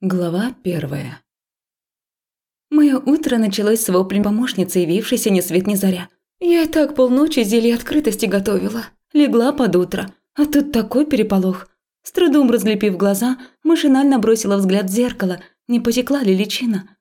Глава первая. Мое утро началось с воплем помощницы, явившейся ни свет ни заря. Я и так полночи зелье открытости готовила. Легла под утро, а тут такой переполох. С трудом разлепив глаза, машинально бросила взгляд в зеркало, не потекла ли личина.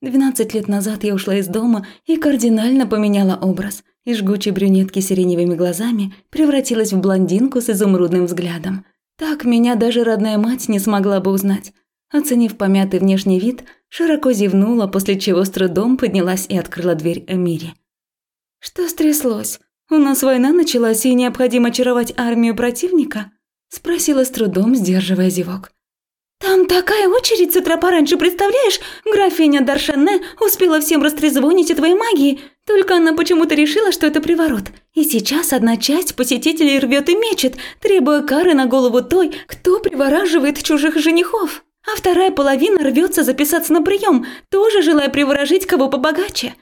Двенадцать лет назад я ушла из дома и кардинально поменяла образ. Из жгучей брюнетки с сиреневыми глазами превратилась в блондинку с изумрудным взглядом. Так меня даже родная мать не смогла бы узнать. Оценив помятый внешний вид, широко зевнула, после чего с трудом поднялась и открыла дверь Эмире. «Что стряслось? У нас война началась и необходимо очаровать армию противника?» – спросила с трудом, сдерживая зевок. «Там такая очередь с утра пораньше, представляешь? Графиня Даршане успела всем растрезвонить о твоей магии, только она почему-то решила, что это приворот. И сейчас одна часть посетителей рвет и мечет, требуя кары на голову той, кто привораживает чужих женихов» а вторая половина рвется записаться на прием, тоже желая приворожить кого побогаче.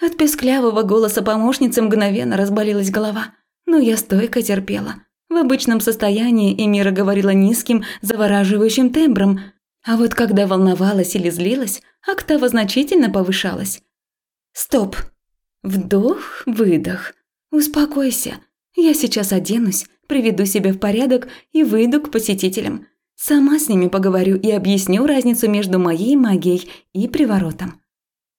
От песклявого голоса помощницы мгновенно разболелась голова, но я стойко терпела. В обычном состоянии Эмира говорила низким, завораживающим тембром, а вот когда волновалась или злилась, октава значительно повышалась. «Стоп! Вдох, выдох. Успокойся. Я сейчас оденусь, приведу себя в порядок и выйду к посетителям. Сама с ними поговорю и объясню разницу между моей магией и приворотом.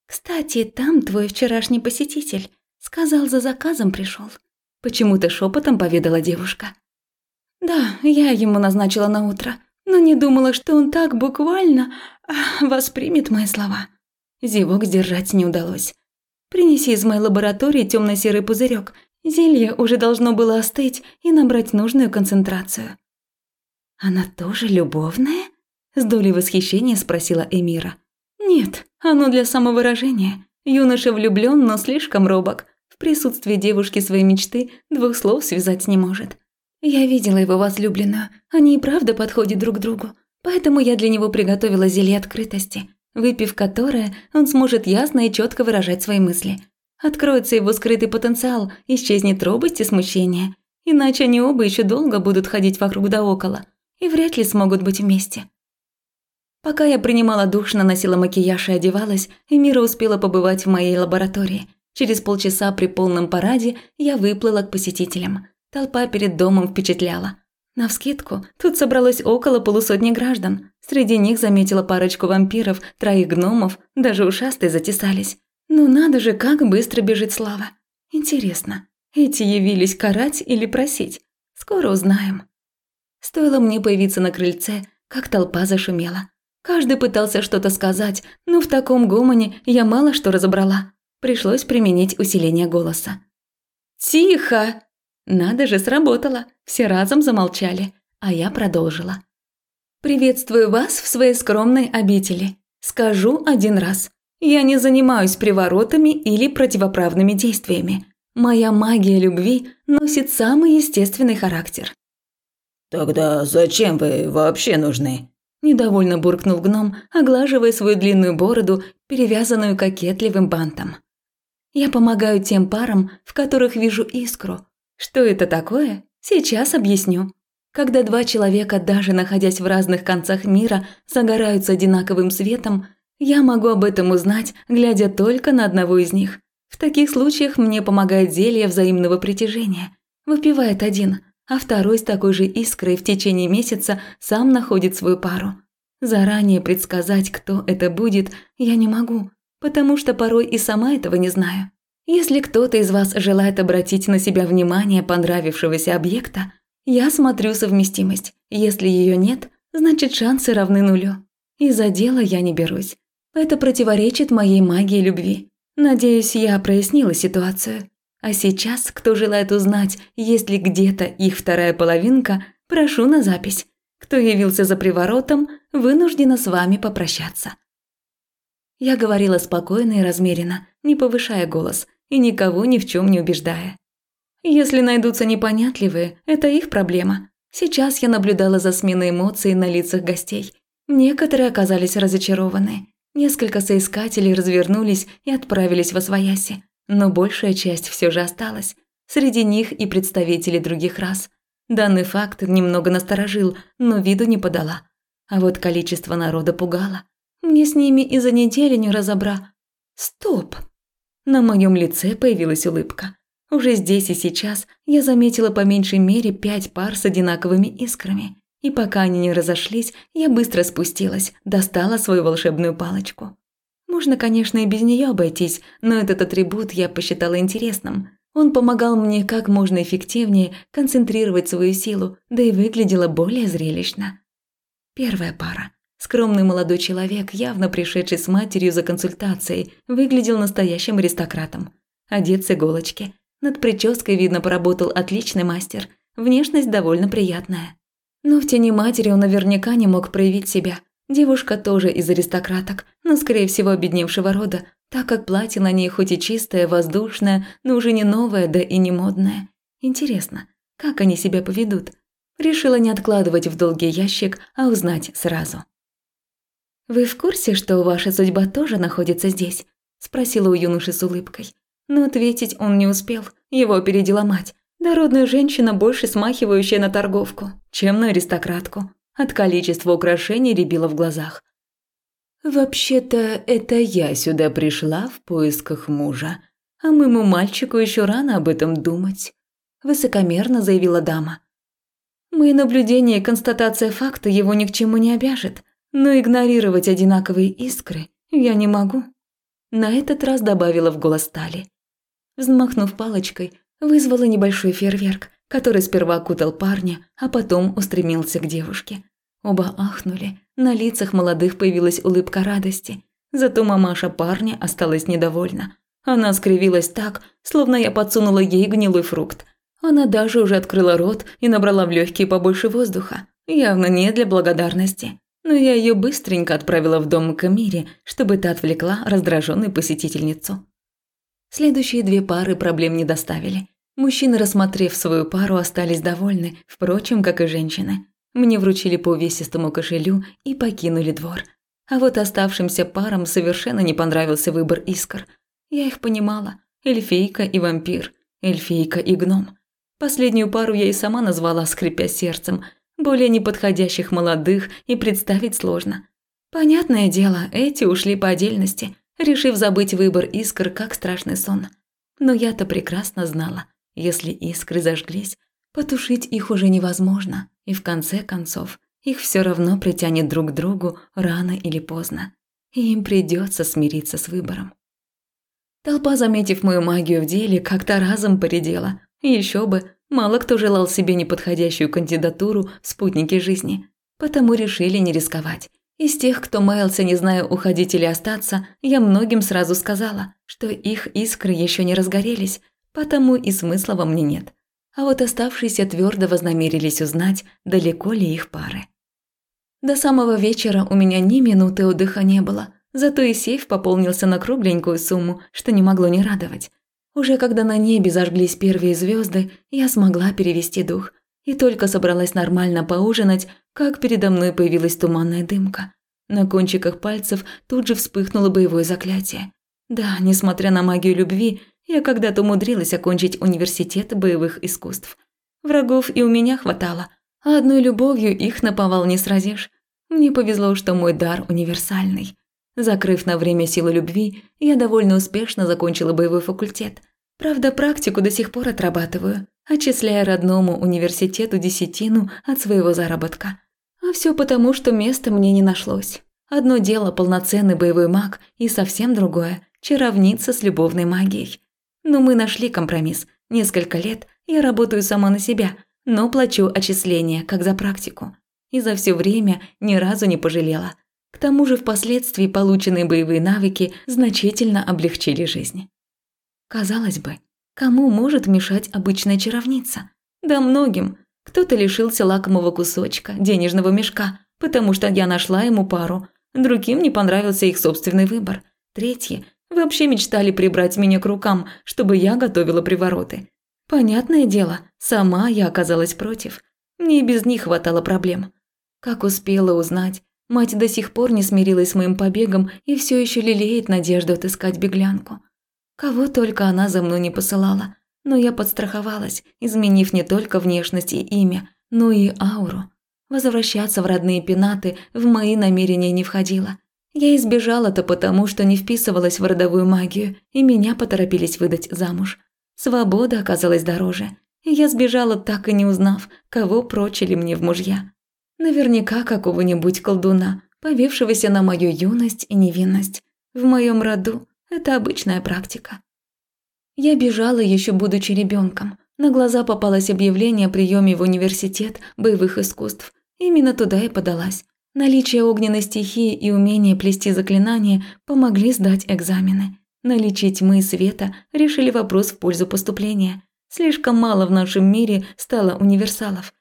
Кстати, там твой вчерашний посетитель. Сказал, за заказом пришел. Почему-то шепотом поведала девушка. Да, я ему назначила на утро, но не думала, что он так буквально а, воспримет мои слова. Зевок сдержать не удалось. Принеси из моей лаборатории темно-серый пузырек. Зелье уже должно было остыть и набрать нужную концентрацию. «Она тоже любовная?» – с долей восхищения спросила Эмира. «Нет, оно для самовыражения. Юноша влюблён, но слишком робок. В присутствии девушки своей мечты двух слов связать не может. Я видела его возлюбленную. Они и правда подходят друг другу. Поэтому я для него приготовила зелье открытости, выпив которое, он сможет ясно и четко выражать свои мысли. Откроется его скрытый потенциал, исчезнет робость и смущение. Иначе они оба еще долго будут ходить вокруг да около и вряд ли смогут быть вместе. Пока я принимала душ, наносила макияж и одевалась, Эмира успела побывать в моей лаборатории. Через полчаса при полном параде я выплыла к посетителям. Толпа перед домом впечатляла. Навскидку, тут собралось около полусотни граждан. Среди них заметила парочку вампиров, троих гномов, даже ушастые затесались. Ну надо же, как быстро бежит слава. Интересно, эти явились карать или просить? Скоро узнаем. Стоило мне появиться на крыльце, как толпа зашумела. Каждый пытался что-то сказать, но в таком гомоне я мало что разобрала. Пришлось применить усиление голоса. «Тихо!» Надо же, сработало. Все разом замолчали, а я продолжила. «Приветствую вас в своей скромной обители. Скажу один раз. Я не занимаюсь приворотами или противоправными действиями. Моя магия любви носит самый естественный характер. «Тогда зачем вы вообще нужны?» Недовольно буркнул гном, оглаживая свою длинную бороду, перевязанную кокетливым бантом. «Я помогаю тем парам, в которых вижу искру. Что это такое? Сейчас объясню. Когда два человека, даже находясь в разных концах мира, загораются одинаковым светом, я могу об этом узнать, глядя только на одного из них. В таких случаях мне помогает зелье взаимного притяжения. Выпивает один, а второй с такой же искрой в течение месяца сам находит свою пару. Заранее предсказать, кто это будет, я не могу, потому что порой и сама этого не знаю. Если кто-то из вас желает обратить на себя внимание понравившегося объекта, я смотрю совместимость. Если ее нет, значит шансы равны нулю. И за дело я не берусь. Это противоречит моей магии любви. Надеюсь, я прояснила ситуацию. А сейчас, кто желает узнать, есть ли где-то их вторая половинка, прошу на запись. Кто явился за приворотом, вынуждена с вами попрощаться. Я говорила спокойно и размеренно, не повышая голос и никого ни в чем не убеждая. Если найдутся непонятливые, это их проблема. Сейчас я наблюдала за сменой эмоций на лицах гостей. Некоторые оказались разочарованы. Несколько соискателей развернулись и отправились во свояси но большая часть все же осталась. Среди них и представители других рас. Данный факт немного насторожил, но виду не подала. А вот количество народа пугало. Мне с ними и за неделю не разобра. Стоп! На моем лице появилась улыбка. Уже здесь и сейчас я заметила по меньшей мере пять пар с одинаковыми искрами. И пока они не разошлись, я быстро спустилась, достала свою волшебную палочку. Можно, конечно, и без нее обойтись, но этот атрибут я посчитала интересным. Он помогал мне как можно эффективнее концентрировать свою силу, да и выглядело более зрелищно. Первая пара. Скромный молодой человек, явно пришедший с матерью за консультацией, выглядел настоящим аристократом. Одет с иголочки. Над прической, видно, поработал отличный мастер. Внешность довольно приятная. Но в тени матери он наверняка не мог проявить себя. Девушка тоже из аристократок, но, скорее всего, обедневшего рода, так как платье на ней хоть и чистое, воздушное, но уже не новое, да и не модное. Интересно, как они себя поведут? Решила не откладывать в долгий ящик, а узнать сразу. «Вы в курсе, что ваша судьба тоже находится здесь?» – спросила у юноши с улыбкой. Но ответить он не успел, его опередила мать. Дородная женщина, больше смахивающая на торговку, чем на аристократку. От количества украшений рябило в глазах. «Вообще-то это я сюда пришла в поисках мужа, а моему мальчику еще рано об этом думать», – высокомерно заявила дама. «Мои наблюдения и констатация факта его ни к чему не обяжет, но игнорировать одинаковые искры я не могу», – на этот раз добавила в голос Тали. Взмахнув палочкой, вызвала небольшой фейерверк, который сперва окутал парня, а потом устремился к девушке. Оба ахнули, на лицах молодых появилась улыбка радости. Зато мамаша парня осталась недовольна. Она скривилась так, словно я подсунула ей гнилой фрукт. Она даже уже открыла рот и набрала в легкие побольше воздуха. Явно не для благодарности. Но я ее быстренько отправила в дом к Мире, чтобы та отвлекла раздраженную посетительницу. Следующие две пары проблем не доставили. Мужчины, рассмотрев свою пару, остались довольны, впрочем, как и женщины. Мне вручили по увесистому кошелю и покинули двор. А вот оставшимся парам совершенно не понравился выбор искр. Я их понимала. Эльфийка и вампир, эльфийка и гном. Последнюю пару я и сама назвала, скрипя сердцем. Более неподходящих молодых и представить сложно. Понятное дело, эти ушли по отдельности, решив забыть выбор искр как страшный сон. Но я-то прекрасно знала – если искры зажглись, потушить их уже невозможно, и в конце концов их все равно притянет друг к другу рано или поздно, и им придется смириться с выбором. Толпа, заметив мою магию в деле, как-то разом поредела. Еще бы, мало кто желал себе неподходящую кандидатуру в спутники жизни, потому решили не рисковать. Из тех, кто маялся, не зная, уходить или остаться, я многим сразу сказала, что их искры еще не разгорелись, потому и смысла во мне нет. А вот оставшиеся твердо вознамерились узнать, далеко ли их пары. До самого вечера у меня ни минуты отдыха не было, зато и сейф пополнился на кругленькую сумму, что не могло не радовать. Уже когда на небе зажглись первые звезды, я смогла перевести дух и только собралась нормально поужинать, как передо мной появилась туманная дымка. На кончиках пальцев тут же вспыхнуло боевое заклятие. Да, несмотря на магию любви, я когда-то умудрилась окончить университет боевых искусств. Врагов и у меня хватало, а одной любовью их наповал не сразишь. Мне повезло, что мой дар универсальный. Закрыв на время силу любви, я довольно успешно закончила боевой факультет. Правда, практику до сих пор отрабатываю, отчисляя родному университету десятину от своего заработка. А все потому, что места мне не нашлось. Одно дело полноценный боевой маг, и совсем другое – чаровница с любовной магией. Но мы нашли компромисс. Несколько лет я работаю сама на себя, но плачу отчисления, как за практику. И за все время ни разу не пожалела. К тому же впоследствии полученные боевые навыки значительно облегчили жизнь. Казалось бы, кому может мешать обычная чаровница? Да многим. Кто-то лишился лакомого кусочка, денежного мешка, потому что я нашла ему пару. Другим не понравился их собственный выбор. Третьи Вообще мечтали прибрать меня к рукам, чтобы я готовила привороты. Понятное дело, сама я оказалась против. Мне и без них хватало проблем. Как успела узнать, мать до сих пор не смирилась с моим побегом и все еще лелеет надежду отыскать беглянку. Кого только она за мной не посылала, но я подстраховалась, изменив не только внешность и имя, но и ауру. Возвращаться в родные пенаты в мои намерения не входило. Я избежала-то потому, что не вписывалась в родовую магию, и меня поторопились выдать замуж. Свобода оказалась дороже, я сбежала так и не узнав, кого прочили мне в мужья. Наверняка какого-нибудь колдуна, повившегося на мою юность и невинность. В моем роду это обычная практика. Я бежала еще будучи ребенком. На глаза попалось объявление о приеме в университет боевых искусств. Именно туда и подалась. Наличие огненной стихии и умение плести заклинания помогли сдать экзамены. Наличие тьмы и света решили вопрос в пользу поступления. Слишком мало в нашем мире стало универсалов.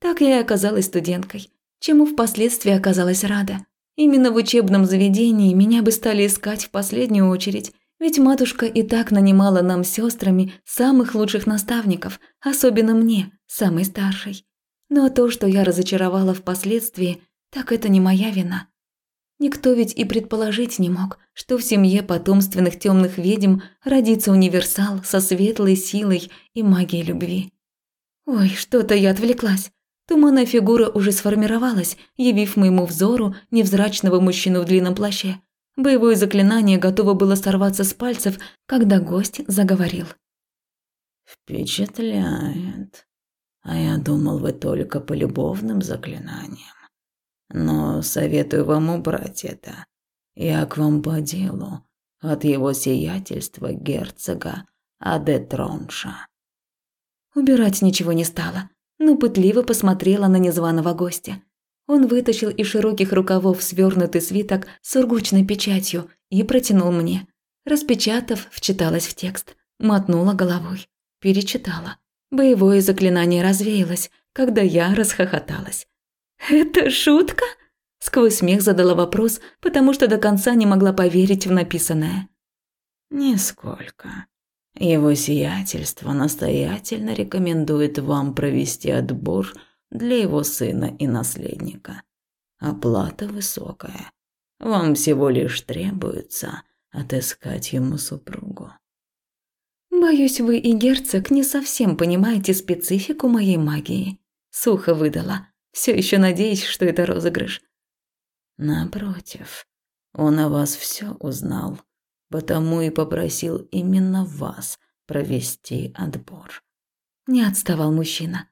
Так я и оказалась студенткой, чему впоследствии оказалась рада. Именно в учебном заведении меня бы стали искать в последнюю очередь, ведь матушка и так нанимала нам сестрами самых лучших наставников, особенно мне, самой старшей. Но то, что я разочаровала впоследствии, так это не моя вина. Никто ведь и предположить не мог, что в семье потомственных темных ведьм родится универсал со светлой силой и магией любви. Ой, что-то я отвлеклась. Туманная фигура уже сформировалась, явив моему взору невзрачного мужчину в длинном плаще. Боевое заклинание готово было сорваться с пальцев, когда гость заговорил. «Впечатляет. А я думал, вы только по любовным заклинаниям. Но советую вам убрать это. Я к вам по делу. От его сиятельства герцога Адетронша». Убирать ничего не стало но пытливо посмотрела на незваного гостя. Он вытащил из широких рукавов свернутый свиток с сургучной печатью и протянул мне. Распечатав, вчиталась в текст, мотнула головой, перечитала. Боевое заклинание развеялось, когда я расхохоталась. «Это шутка?» Сквозь смех задала вопрос, потому что до конца не могла поверить в написанное. «Нисколько. Его сиятельство настоятельно рекомендует вам провести отбор для его сына и наследника. Оплата высокая. Вам всего лишь требуется отыскать ему супругу. Боюсь, вы и герцог не совсем понимаете специфику моей магии. Сухо выдала, все еще надеясь, что это розыгрыш. Напротив, он о вас все узнал потому и попросил именно вас провести отбор. Не отставал мужчина.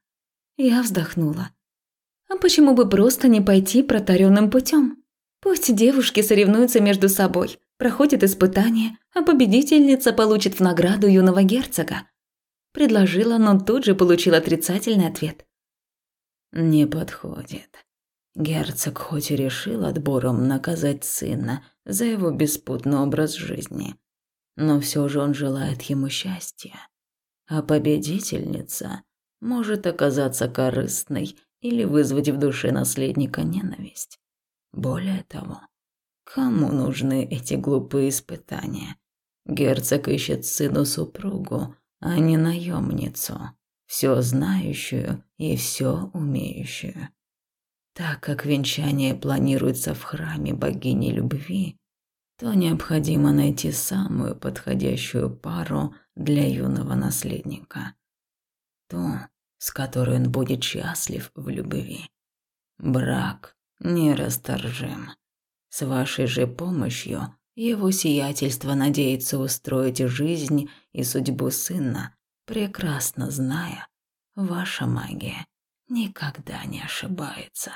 Я вздохнула. А почему бы просто не пойти протаренным путем? Пусть девушки соревнуются между собой, проходят испытания, а победительница получит в награду юного герцога. Предложила, но тут же получил отрицательный ответ. Не подходит. Герцог хоть и решил отбором наказать сына за его беспутный образ жизни, но все же он желает ему счастья. А победительница может оказаться корыстной или вызвать в душе наследника ненависть. Более того, кому нужны эти глупые испытания? Герцог ищет сыну супругу, а не наемницу, все знающую и все умеющую. Так как венчание планируется в храме богини любви, то необходимо найти самую подходящую пару для юного наследника. Ту, с которой он будет счастлив в любви. Брак нерасторжим. С вашей же помощью его сиятельство надеется устроить жизнь и судьбу сына, прекрасно зная, ваша магия никогда не ошибается.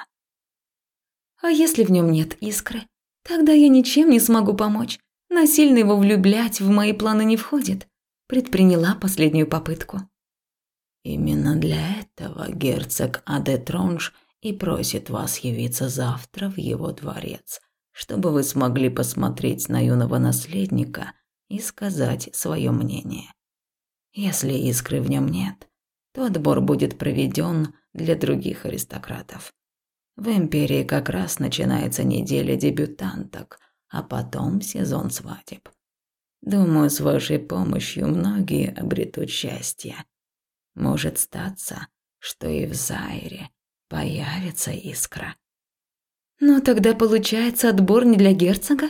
А если в нем нет искры? Тогда я ничем не смогу помочь. Насильно его влюблять в мои планы не входит. Предприняла последнюю попытку. Именно для этого герцог Адетронж и просит вас явиться завтра в его дворец, чтобы вы смогли посмотреть на юного наследника и сказать свое мнение. Если искры в нем нет, то отбор будет проведен для других аристократов. В Империи как раз начинается неделя дебютанток, а потом сезон свадеб. Думаю, с вашей помощью многие обретут счастье. Может статься, что и в Зайре появится искра. Но тогда получается отбор не для герцога?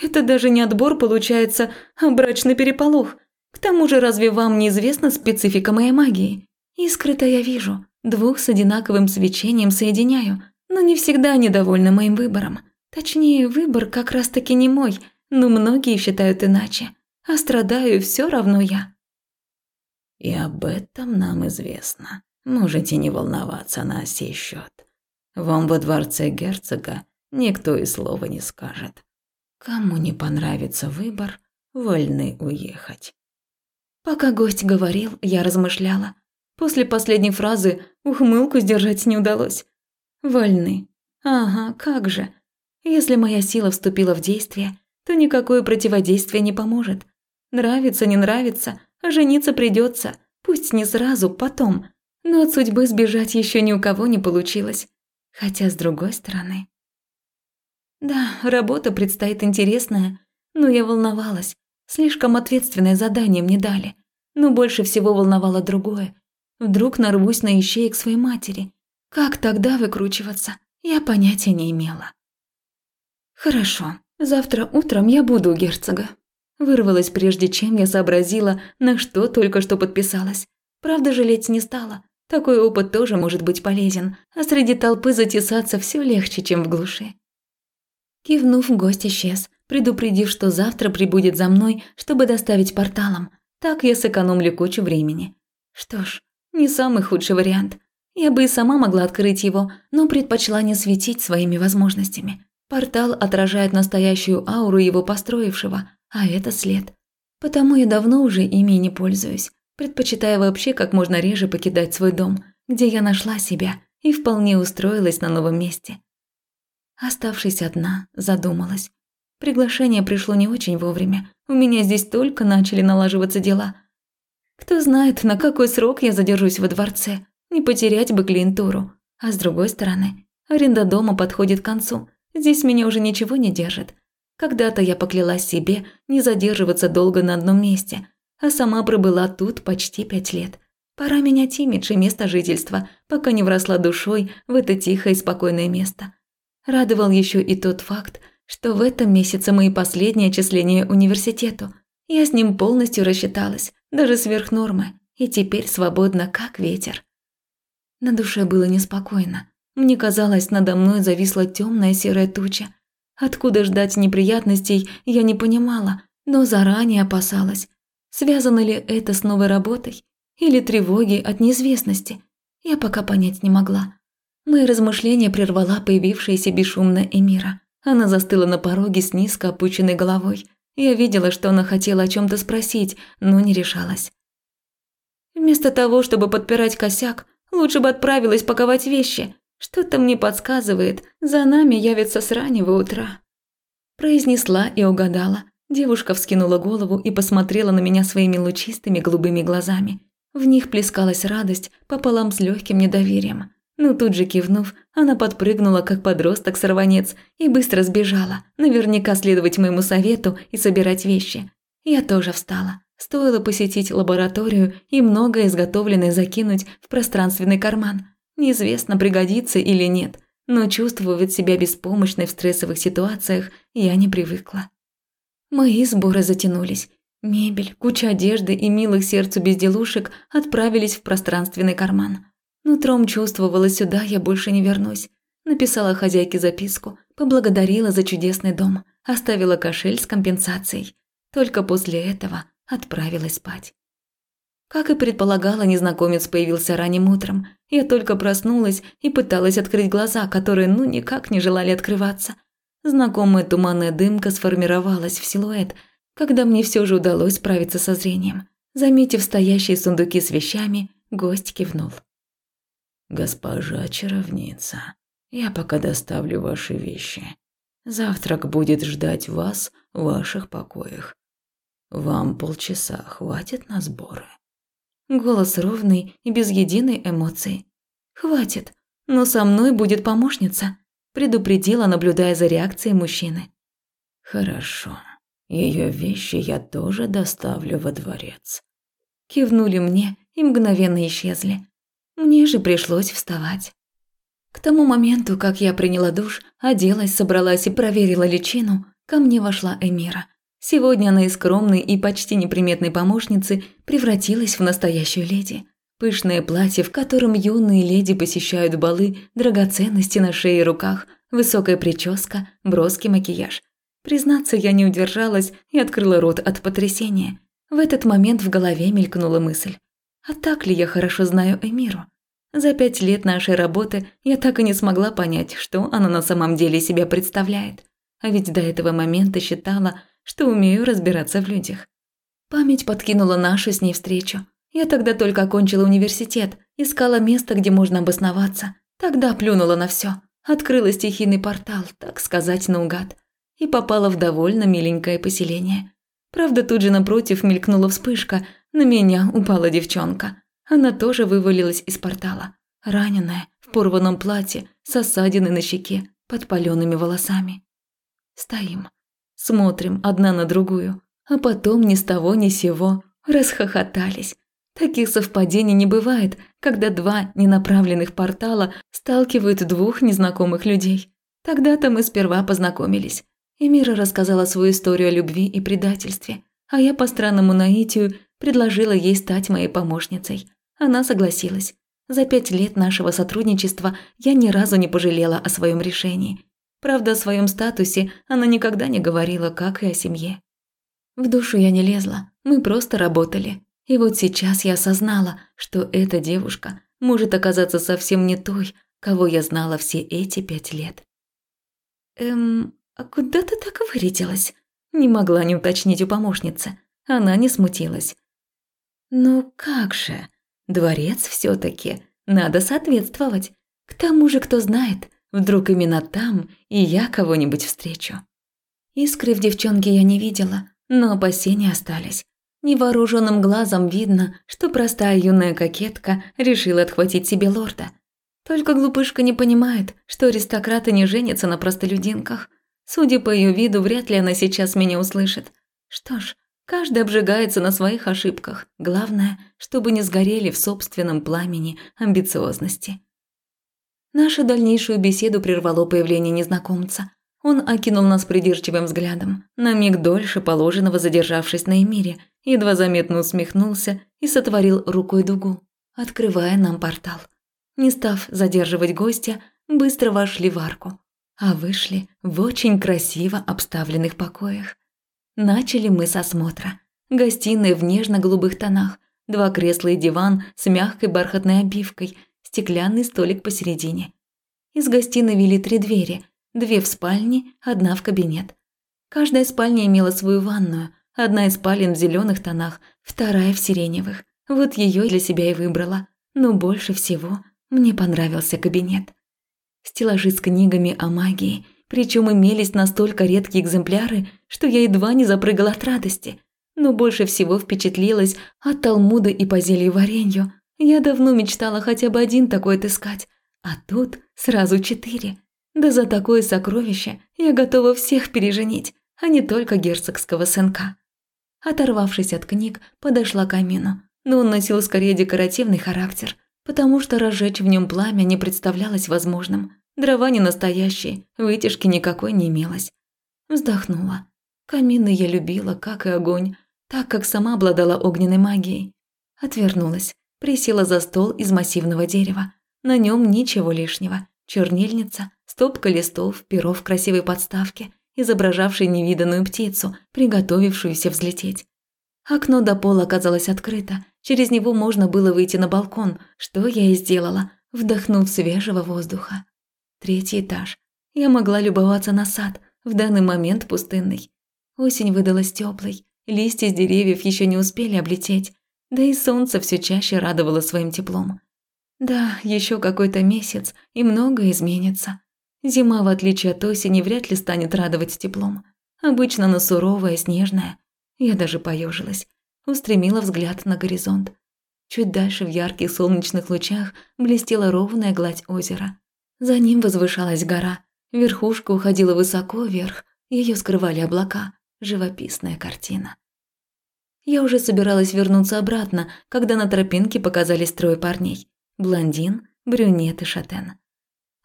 Это даже не отбор получается, а брачный переполох. Тому же разве вам не известна специфика моей магии? Искры-то я вижу, Двух с одинаковым свечением соединяю, но не всегда недовольна моим выбором. Точнее, выбор как раз-таки не мой, но многие считают иначе. А страдаю все равно я. И об этом нам известно. Можете не волноваться на сей счет. Вам во дворце герцога никто и слова не скажет. Кому не понравится выбор, вольны уехать. Пока гость говорил, я размышляла. После последней фразы ухмылку сдержать не удалось. Вольны. Ага, как же. Если моя сила вступила в действие, то никакое противодействие не поможет. Нравится, не нравится, а жениться придется, пусть не сразу, потом. Но от судьбы сбежать еще ни у кого не получилось. Хотя, с другой стороны... Да, работа предстоит интересная, но я волновалась. Слишком ответственное задание мне дали. Но больше всего волновало другое. Вдруг нарвусь на ищеек своей матери. Как тогда выкручиваться, я понятия не имела. Хорошо, завтра утром я буду у герцога. Вырвалась прежде, чем я сообразила, на что только что подписалась. Правда, жалеть не стала. Такой опыт тоже может быть полезен, а среди толпы затесаться все легче, чем в глуши. Кивнув, гость исчез, предупредив, что завтра прибудет за мной, чтобы доставить порталом. Так я сэкономлю кучу времени. Что ж, не самый худший вариант. Я бы и сама могла открыть его, но предпочла не светить своими возможностями. Портал отражает настоящую ауру его построившего, а это след. Потому я давно уже ими не пользуюсь, предпочитая вообще как можно реже покидать свой дом, где я нашла себя и вполне устроилась на новом месте. Оставшись одна, задумалась. Приглашение пришло не очень вовремя. У меня здесь только начали налаживаться дела. Кто знает, на какой срок я задержусь во дворце. Не потерять бы клиентуру. А с другой стороны, аренда дома подходит к концу. Здесь меня уже ничего не держит. Когда-то я поклялась себе не задерживаться долго на одном месте, а сама пробыла тут почти пять лет. Пора менять имидж и место жительства, пока не вросла душой в это тихое и спокойное место. Радовал еще и тот факт, что в этом месяце мои последние отчисления университету. Я с ним полностью рассчиталась, даже сверх нормы, и теперь свободна, как ветер. На душе было неспокойно. Мне казалось, надо мной зависла темная серая туча. Откуда ждать неприятностей, я не понимала, но заранее опасалась. Связано ли это с новой работой или тревоги от неизвестности? Я пока понять не могла. Мои размышления прервала появившаяся бесшумно Эмира. Она застыла на пороге с низко опущенной головой. Я видела, что она хотела о чем то спросить, но не решалась. Вместо того, чтобы подпирать косяк, лучше бы отправилась паковать вещи. Что-то мне подсказывает, за нами явится с раннего утра. Произнесла и угадала. Девушка вскинула голову и посмотрела на меня своими лучистыми голубыми глазами. В них плескалась радость пополам с легким недоверием. Но тут же кивнув, она подпрыгнула, как подросток-сорванец, и быстро сбежала, наверняка следовать моему совету и собирать вещи. Я тоже встала. Стоило посетить лабораторию и многое изготовленное закинуть в пространственный карман. Неизвестно, пригодится или нет, но чувствовать себя беспомощной в стрессовых ситуациях я не привыкла. Мои сборы затянулись. Мебель, куча одежды и милых сердцу безделушек отправились в пространственный карман. Нутром чувствовала, сюда я больше не вернусь. Написала хозяйке записку, поблагодарила за чудесный дом, оставила кошель с компенсацией. Только после этого отправилась спать. Как и предполагала, незнакомец появился ранним утром. Я только проснулась и пыталась открыть глаза, которые ну никак не желали открываться. Знакомая туманная дымка сформировалась в силуэт, когда мне все же удалось справиться со зрением. Заметив стоящие сундуки с вещами, гость кивнул. «Госпожа чаровница, я пока доставлю ваши вещи. Завтрак будет ждать вас в ваших покоях. Вам полчаса хватит на сборы?» Голос ровный и без единой эмоции. «Хватит, но со мной будет помощница», предупредила, наблюдая за реакцией мужчины. «Хорошо, ее вещи я тоже доставлю во дворец». Кивнули мне и мгновенно исчезли. Мне же пришлось вставать. К тому моменту, как я приняла душ, оделась, собралась и проверила личину, ко мне вошла Эмира. Сегодня она из скромной и почти неприметной помощницы превратилась в настоящую леди. Пышное платье, в котором юные леди посещают балы, драгоценности на шее и руках, высокая прическа, броский макияж. Признаться, я не удержалась и открыла рот от потрясения. В этот момент в голове мелькнула мысль. А так ли я хорошо знаю Эмиру? За пять лет нашей работы я так и не смогла понять, что она на самом деле себя представляет. А ведь до этого момента считала, что умею разбираться в людях. Память подкинула нашу с ней встречу. Я тогда только окончила университет, искала место, где можно обосноваться. Тогда плюнула на все, Открыла стихийный портал, так сказать, наугад. И попала в довольно миленькое поселение. Правда, тут же напротив мелькнула вспышка, на меня упала девчонка. Она тоже вывалилась из портала. Раненая, в порванном платье, с осадиной на щеке, под палеными волосами. Стоим, смотрим одна на другую, а потом ни с того ни сего расхохотались. Таких совпадений не бывает, когда два ненаправленных портала сталкивают двух незнакомых людей. Тогда-то мы сперва познакомились. И Мира рассказала свою историю о любви и предательстве, а я по странному наитию предложила ей стать моей помощницей. Она согласилась. За пять лет нашего сотрудничества я ни разу не пожалела о своем решении. Правда, о своем статусе она никогда не говорила, как и о семье. В душу я не лезла, мы просто работали. И вот сейчас я осознала, что эта девушка может оказаться совсем не той, кого я знала все эти пять лет. «Эм, а куда ты так вырядилась?» Не могла не уточнить у помощницы. Она не смутилась. «Ну как же, дворец все таки надо соответствовать. К тому же, кто знает, вдруг именно там и я кого-нибудь встречу». Искры в девчонке я не видела, но опасения остались. Невооруженным глазом видно, что простая юная кокетка решила отхватить себе лорда. Только глупышка не понимает, что аристократы не женятся на простолюдинках. Судя по ее виду, вряд ли она сейчас меня услышит. Что ж, Каждый обжигается на своих ошибках. Главное, чтобы не сгорели в собственном пламени амбициозности. Нашу дальнейшую беседу прервало появление незнакомца. Он окинул нас придирчивым взглядом, на миг дольше положенного задержавшись на Эмире, едва заметно усмехнулся и сотворил рукой дугу, открывая нам портал. Не став задерживать гостя, быстро вошли в арку, а вышли в очень красиво обставленных покоях. Начали мы с осмотра. Гостиная в нежно-голубых тонах, два кресла и диван с мягкой бархатной обивкой, стеклянный столик посередине. Из гостиной вели три двери, две в спальне, одна в кабинет. Каждая спальня имела свою ванную, одна из спален в зеленых тонах, вторая в сиреневых. Вот ее для себя и выбрала. Но больше всего мне понравился кабинет. Стеллажи с книгами о магии – причем имелись настолько редкие экземпляры, что я едва не запрыгала от радости. Но больше всего впечатлилась от Талмуда и по зелью варенью. Я давно мечтала хотя бы один такой отыскать, а тут сразу четыре. Да за такое сокровище я готова всех переженить, а не только герцогского сынка. Оторвавшись от книг, подошла к камину, но он носил скорее декоративный характер, потому что разжечь в нем пламя не представлялось возможным. Дрова не настоящие, вытяжки никакой не имелось. Вздохнула. Камины я любила, как и огонь, так как сама обладала огненной магией. Отвернулась, присела за стол из массивного дерева. На нем ничего лишнего. Чернильница, стопка листов, перо в красивой подставке, изображавшей невиданную птицу, приготовившуюся взлететь. Окно до пола оказалось открыто, через него можно было выйти на балкон, что я и сделала, вдохнув свежего воздуха. Третий этаж. Я могла любоваться на сад, в данный момент пустынный. Осень выдалась теплой, листья с деревьев еще не успели облететь, да и солнце все чаще радовало своим теплом. Да, еще какой-то месяц, и многое изменится. Зима, в отличие от осени, вряд ли станет радовать теплом. Обычно она суровая, снежная. Я даже поежилась, устремила взгляд на горизонт. Чуть дальше в ярких солнечных лучах блестела ровная гладь озера. За ним возвышалась гора. Верхушка уходила высоко вверх, ее скрывали облака. Живописная картина. Я уже собиралась вернуться обратно, когда на тропинке показались трое парней. Блондин, брюнет и шатен.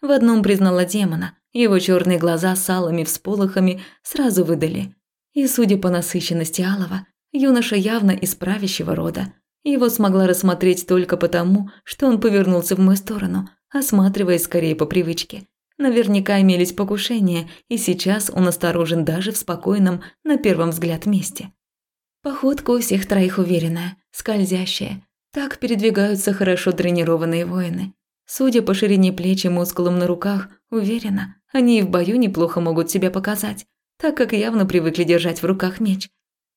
В одном признала демона, его черные глаза с алыми всполохами сразу выдали. И, судя по насыщенности алого, юноша явно из правящего рода. Его смогла рассмотреть только потому, что он повернулся в мою сторону, осматриваясь скорее по привычке. Наверняка имелись покушения, и сейчас он осторожен даже в спокойном, на первом взгляд, месте. Походка у всех троих уверенная, скользящая. Так передвигаются хорошо тренированные воины. Судя по ширине плеч и мускулам на руках, уверена, они и в бою неплохо могут себя показать, так как явно привыкли держать в руках меч.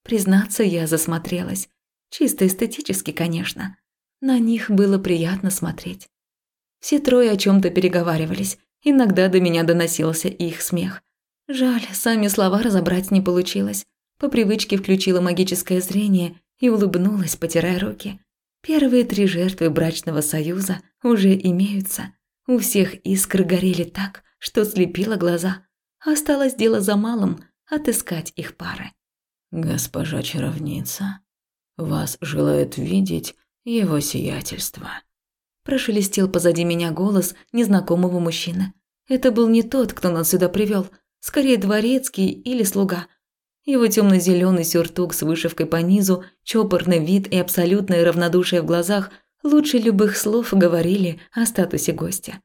Признаться, я засмотрелась. Чисто эстетически, конечно. На них было приятно смотреть. Все трое о чем то переговаривались, иногда до меня доносился их смех. Жаль, сами слова разобрать не получилось. По привычке включила магическое зрение и улыбнулась, потирая руки. Первые три жертвы брачного союза уже имеются. У всех искры горели так, что слепило глаза. Осталось дело за малым – отыскать их пары. «Госпожа чаровница, вас желает видеть его сиятельство». Прошелестел позади меня голос незнакомого мужчины. Это был не тот, кто нас сюда привел, скорее дворецкий или слуга. Его темно-зеленый сюртук с вышивкой по низу, чопорный вид и абсолютное равнодушие в глазах лучше любых слов говорили о статусе гостя.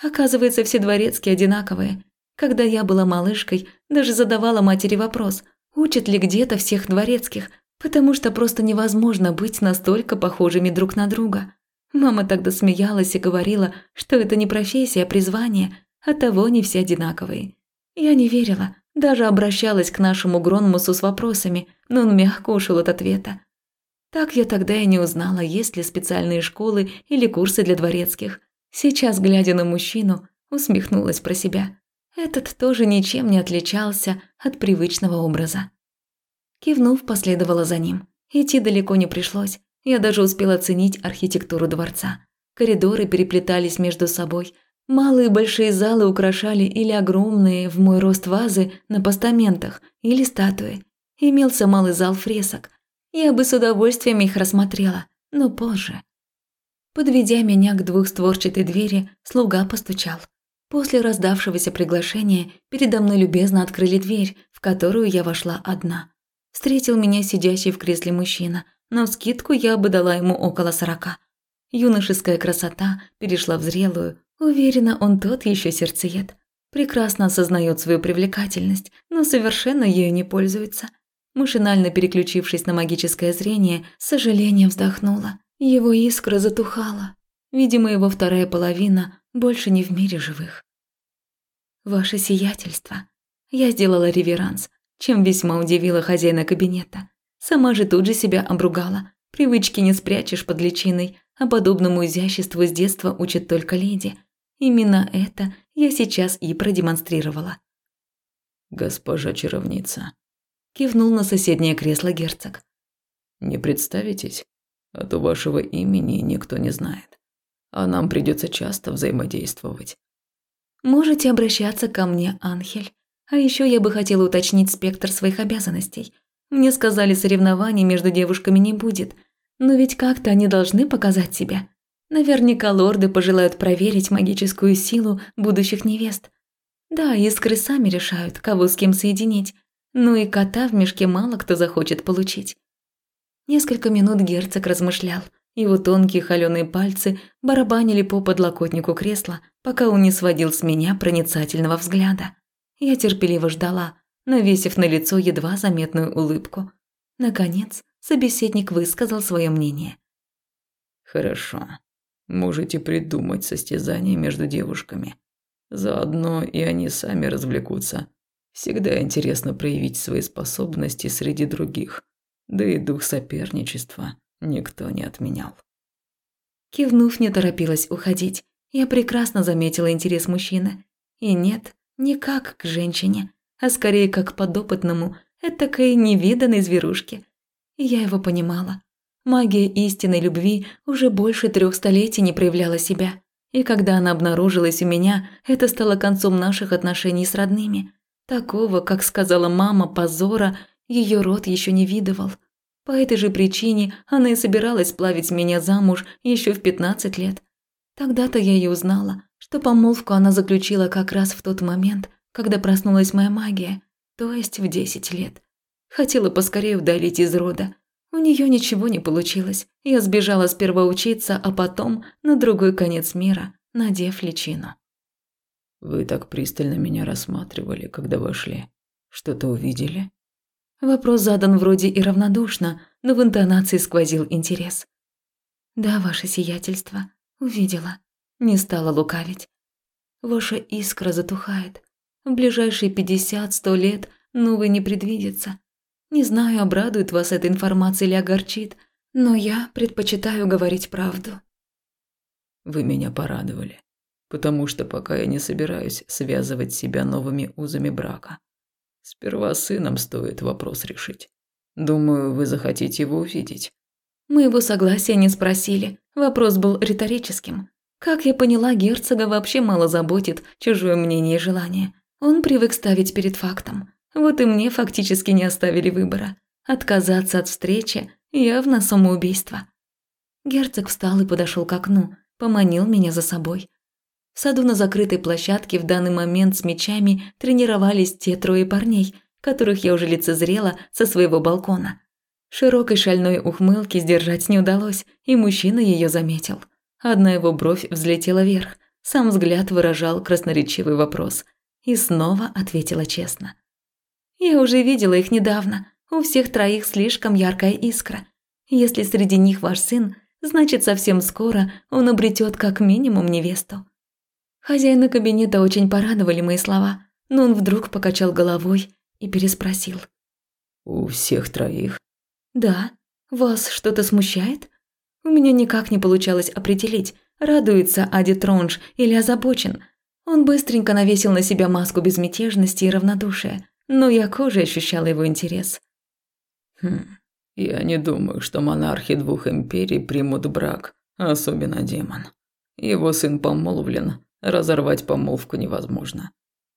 Оказывается, все дворецкие одинаковые. Когда я была малышкой, даже задавала матери вопрос, учат ли где-то всех дворецких – потому что просто невозможно быть настолько похожими друг на друга. Мама тогда смеялась и говорила, что это не профессия, а призвание, а того не все одинаковые. Я не верила, даже обращалась к нашему Гронмусу с вопросами, но он мягко ушел от ответа. Так я тогда и не узнала, есть ли специальные школы или курсы для дворецких. Сейчас, глядя на мужчину, усмехнулась про себя. Этот тоже ничем не отличался от привычного образа. Кивнув, последовала за ним. Идти далеко не пришлось. Я даже успела оценить архитектуру дворца. Коридоры переплетались между собой. Малые и большие залы украшали или огромные в мой рост вазы на постаментах, или статуи. Имелся малый зал фресок. Я бы с удовольствием их рассмотрела, но позже. Подведя меня к двухстворчатой двери, слуга постучал. После раздавшегося приглашения передо мной любезно открыли дверь, в которую я вошла одна. Встретил меня сидящий в кресле мужчина. На скидку я бы дала ему около сорока. Юношеская красота перешла в зрелую. Уверена, он тот еще сердцеед. Прекрасно осознает свою привлекательность, но совершенно ею не пользуется. Машинально переключившись на магическое зрение, с сожалением вздохнула. Его искра затухала. Видимо, его вторая половина больше не в мире живых. «Ваше сиятельство». Я сделала реверанс, чем весьма удивила хозяина кабинета. Сама же тут же себя обругала. Привычки не спрячешь под личиной, а подобному изяществу с детства учат только леди. Именно это я сейчас и продемонстрировала. «Госпожа чаровница», – кивнул на соседнее кресло герцог. «Не представитесь? А то вашего имени никто не знает. А нам придется часто взаимодействовать». «Можете обращаться ко мне, Анхель. А еще я бы хотела уточнить спектр своих обязанностей. Мне сказали, соревнований между девушками не будет. Но ведь как-то они должны показать себя. Наверняка лорды пожелают проверить магическую силу будущих невест. Да, искры сами решают, кого с кем соединить. Ну и кота в мешке мало кто захочет получить. Несколько минут герцог размышлял. Его тонкие холеные пальцы барабанили по подлокотнику кресла, пока он не сводил с меня проницательного взгляда. Я терпеливо ждала, навесив на лицо едва заметную улыбку. Наконец, собеседник высказал свое мнение. «Хорошо. Можете придумать состязание между девушками. Заодно и они сами развлекутся. Всегда интересно проявить свои способности среди других. Да и дух соперничества никто не отменял». Кивнув, не торопилась уходить. Я прекрасно заметила интерес мужчины. И нет, не как к женщине, а скорее как подопытному, этакой невиданной зверушке. Я его понимала. Магия истинной любви уже больше трех столетий не проявляла себя. И когда она обнаружилась у меня, это стало концом наших отношений с родными. Такого, как сказала мама, позора ее род еще не видывал. По этой же причине она и собиралась плавить меня замуж еще в 15 лет. Тогда-то я и узнала, что помолвку она заключила как раз в тот момент, когда проснулась моя магия, то есть в 10 лет. Хотела поскорее удалить из рода. У нее ничего не получилось. Я сбежала сперва учиться, а потом на другой конец мира, надев личину. «Вы так пристально меня рассматривали, когда вошли. Что-то увидели?» Вопрос задан вроде и равнодушно, но в интонации сквозил интерес. «Да, ваше сиятельство, увидела. Не стала лукавить. Ваша искра затухает. В ближайшие пятьдесят-сто лет новой не предвидится. Не знаю, обрадует вас эта информация или огорчит, но я предпочитаю говорить правду. Вы меня порадовали, потому что пока я не собираюсь связывать себя новыми узами брака. Сперва с сыном стоит вопрос решить. Думаю, вы захотите его увидеть. Моего согласия не спросили. Вопрос был риторическим. Как я поняла, герцога вообще мало заботит чужое мнение и желание. Он привык ставить перед фактом. Вот и мне фактически не оставили выбора. Отказаться от встречи – явно самоубийство. Герцог встал и подошел к окну, поманил меня за собой. В саду на закрытой площадке в данный момент с мечами тренировались те трое парней, которых я уже лицезрела со своего балкона. Широкой шальной ухмылки сдержать не удалось, и мужчина ее заметил. Одна его бровь взлетела вверх, сам взгляд выражал красноречивый вопрос. И снова ответила честно. Я уже видела их недавно. У всех троих слишком яркая искра. Если среди них ваш сын, значит, совсем скоро он обретет как минимум невесту. Хозяина кабинета очень порадовали мои слова, но он вдруг покачал головой и переспросил. «У всех троих?» «Да. Вас что-то смущает?» У меня никак не получалось определить, радуется Ади Тронж или озабочен. Он быстренько навесил на себя маску безмятежности и равнодушия но я кожей ощущала его интерес. Хм, я не думаю, что монархи двух империй примут брак, особенно демон. Его сын помолвлен, разорвать помолвку невозможно.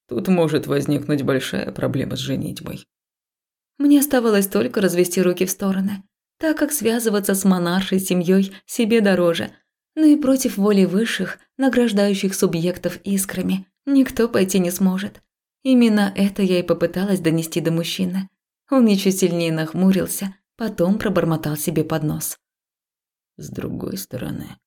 Тут может возникнуть большая проблема с женитьбой. Мне оставалось только развести руки в стороны, так как связываться с монаршей семьей себе дороже, но и против воли высших, награждающих субъектов искрами, никто пойти не сможет. Именно это я и попыталась донести до мужчины. Он еще сильнее нахмурился, потом пробормотал себе под нос. С другой стороны,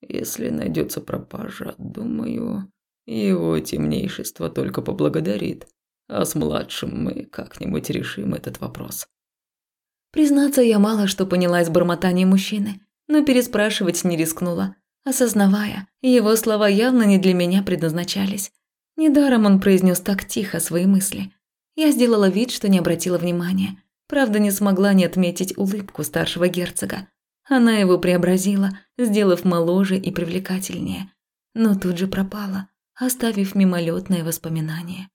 если найдется пропажа, думаю, его темнейшество только поблагодарит, а с младшим мы как-нибудь решим этот вопрос. Признаться, я мало что поняла из бормотания мужчины, но переспрашивать не рискнула, осознавая, его слова явно не для меня предназначались. Недаром он произнес так тихо свои мысли. Я сделала вид, что не обратила внимания. Правда, не смогла не отметить улыбку старшего герцога. Она его преобразила, сделав моложе и привлекательнее. Но тут же пропала, оставив мимолетное воспоминание.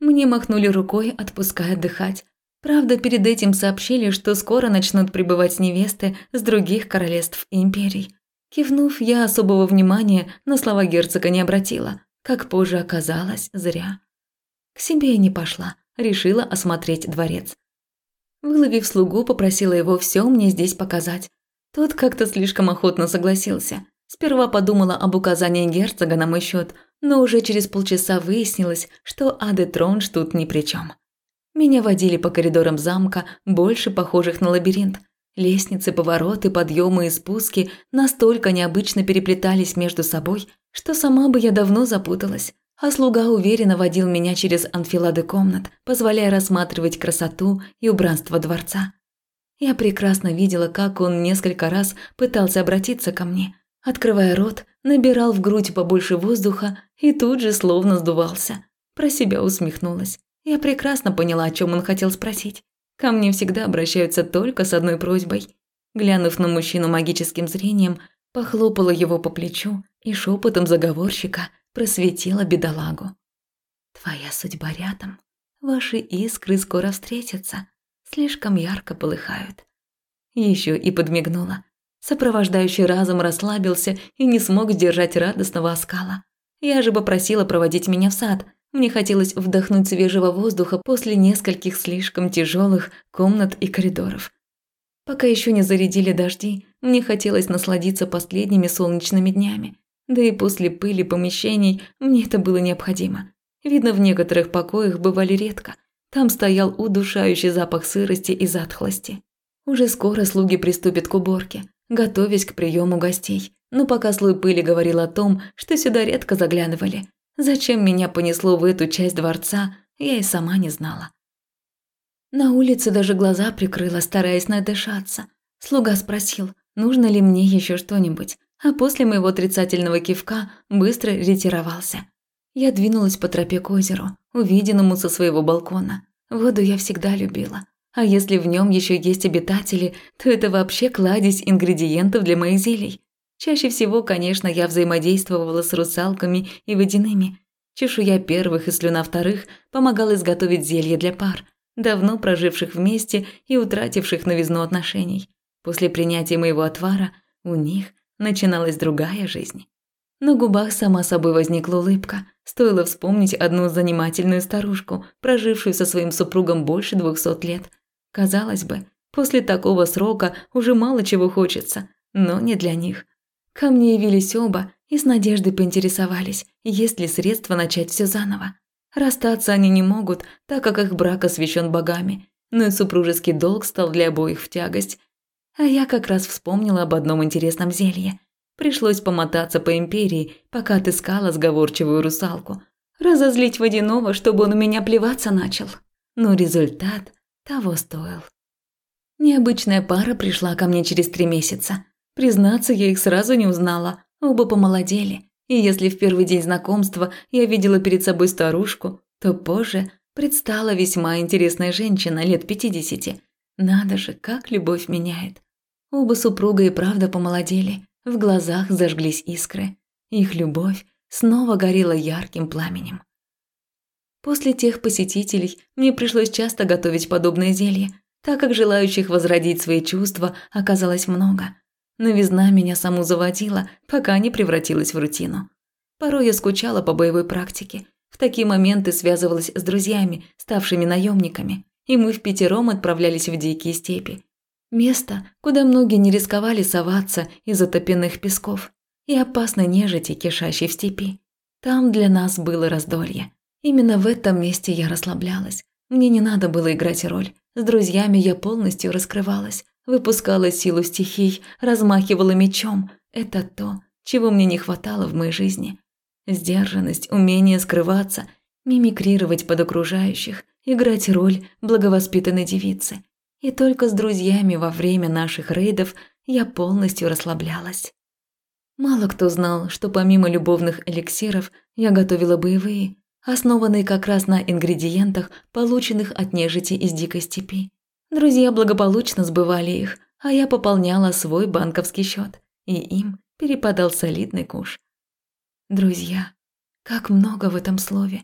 Мне махнули рукой, отпуская отдыхать. Правда, перед этим сообщили, что скоро начнут прибывать невесты с других королевств империй. Кивнув, я особого внимания на слова герцога не обратила – как позже оказалось, зря. К себе я не пошла, решила осмотреть дворец. Выловив слугу, попросила его все мне здесь показать. Тот как-то слишком охотно согласился. Сперва подумала об указании герцога на мой счет, но уже через полчаса выяснилось, что Аде Тронж тут ни при чем. Меня водили по коридорам замка, больше похожих на лабиринт. Лестницы, повороты, подъемы и спуски настолько необычно переплетались между собой, что сама бы я давно запуталась, а слуга уверенно водил меня через анфилады комнат, позволяя рассматривать красоту и убранство дворца. Я прекрасно видела, как он несколько раз пытался обратиться ко мне, открывая рот, набирал в грудь побольше воздуха и тут же словно сдувался. Про себя усмехнулась. Я прекрасно поняла, о чем он хотел спросить. Ко мне всегда обращаются только с одной просьбой. Глянув на мужчину магическим зрением, похлопала его по плечу и шепотом заговорщика просветила бедолагу. «Твоя судьба рядом. Ваши искры скоро встретятся. Слишком ярко полыхают». Еще и подмигнула. Сопровождающий разум расслабился и не смог сдержать радостного оскала. Я же попросила проводить меня в сад. Мне хотелось вдохнуть свежего воздуха после нескольких слишком тяжелых комнат и коридоров. Пока еще не зарядили дожди, мне хотелось насладиться последними солнечными днями. Да и после пыли помещений мне это было необходимо. Видно, в некоторых покоях бывали редко. Там стоял удушающий запах сырости и затхлости. Уже скоро слуги приступят к уборке, готовясь к приему гостей. Но пока слой пыли говорил о том, что сюда редко заглядывали. Зачем меня понесло в эту часть дворца, я и сама не знала. На улице даже глаза прикрыла, стараясь надышаться. Слуга спросил, нужно ли мне еще что-нибудь, а после моего отрицательного кивка быстро ретировался. Я двинулась по тропе к озеру, увиденному со своего балкона. Воду я всегда любила. А если в нем еще есть обитатели, то это вообще кладезь ингредиентов для моих зелий. Чаще всего, конечно, я взаимодействовала с русалками и водяными. Чешуя первых и слюна вторых помогала изготовить зелье для пар, давно проживших вместе и утративших новизну отношений. После принятия моего отвара у них начиналась другая жизнь. На губах сама собой возникла улыбка. Стоило вспомнить одну занимательную старушку, прожившую со своим супругом больше двухсот лет. Казалось бы, после такого срока уже мало чего хочется, но не для них. Ко мне явились оба и с надеждой поинтересовались, есть ли средства начать все заново. Расстаться они не могут, так как их брак освящен богами, но и супружеский долг стал для обоих в тягость. А я как раз вспомнила об одном интересном зелье – Пришлось помотаться по империи, пока отыскала сговорчивую русалку. Разозлить водяного, чтобы он у меня плеваться начал. Но результат того стоил. Необычная пара пришла ко мне через три месяца. Признаться, я их сразу не узнала, оба помолодели. И если в первый день знакомства я видела перед собой старушку, то позже предстала весьма интересная женщина лет пятидесяти. Надо же, как любовь меняет. Оба супруга и правда помолодели, в глазах зажглись искры. Их любовь снова горела ярким пламенем. После тех посетителей мне пришлось часто готовить подобное зелье, так как желающих возродить свои чувства оказалось много. Новизна меня саму заводила, пока не превратилась в рутину. Порой я скучала по боевой практике. В такие моменты связывалась с друзьями, ставшими наемниками, и мы в пятером отправлялись в дикие степи, Место, куда многие не рисковали соваться из-за топяных песков и опасной нежити, кишащей в степи. Там для нас было раздолье. Именно в этом месте я расслаблялась. Мне не надо было играть роль. С друзьями я полностью раскрывалась, выпускала силу стихий, размахивала мечом. Это то, чего мне не хватало в моей жизни. Сдержанность, умение скрываться, мимикрировать под окружающих, играть роль благовоспитанной девицы – и только с друзьями во время наших рейдов я полностью расслаблялась. Мало кто знал, что помимо любовных эликсиров я готовила боевые, основанные как раз на ингредиентах, полученных от нежити из дикой степи. Друзья благополучно сбывали их, а я пополняла свой банковский счет, и им перепадал солидный куш. Друзья. Как много в этом слове.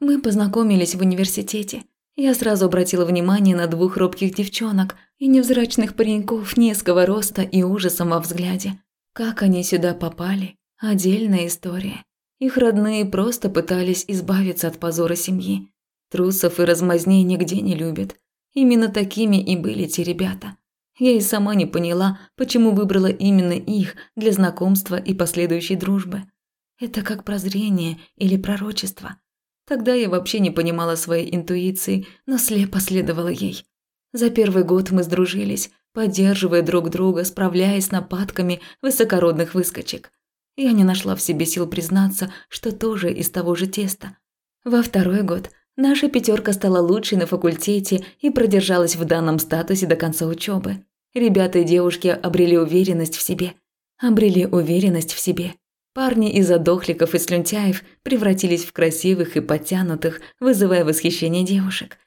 Мы познакомились в университете, я сразу обратила внимание на двух робких девчонок и невзрачных пареньков низкого роста и ужасом во взгляде. Как они сюда попали – отдельная история. Их родные просто пытались избавиться от позора семьи. Трусов и размазней нигде не любят. Именно такими и были те ребята. Я и сама не поняла, почему выбрала именно их для знакомства и последующей дружбы. Это как прозрение или пророчество. Тогда я вообще не понимала своей интуиции, но слепо следовала ей. За первый год мы сдружились, поддерживая друг друга, справляясь с нападками высокородных выскочек. Я не нашла в себе сил признаться, что тоже из того же теста. Во второй год наша пятерка стала лучшей на факультете и продержалась в данном статусе до конца учебы. Ребята и девушки обрели уверенность в себе. Обрели уверенность в себе. Парни из задохликов и слюнтяев превратились в красивых и подтянутых, вызывая восхищение девушек.